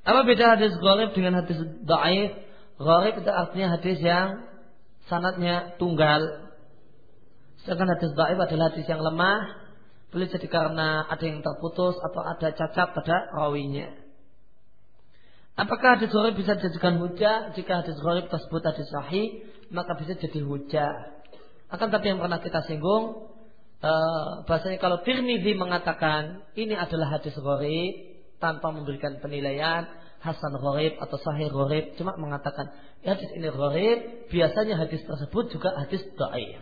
Apa beda hadis gharib dengan hadis da'if? Gharib itu artinya hadis yang sanatnya tunggal. Sedangkan hadis da'if adalah hadis yang lemah. Boleh jadi karena ada yang terputus atau ada cacat pada rawinya. Apakah hadis gharib bisa dijadikan hujah? Jika hadis gharib tersebut hadis sahih, maka bisa jadi hujah. Akan tapi yang pernah kita singgung, uh, bahasanya kalau Tirmidzi mengatakan ini adalah hadis gharib tanpa memberikan penilaian hasan gharib atau sahih gharib cuma mengatakan hadis ini gharib biasanya hadis tersebut juga hadis dhaif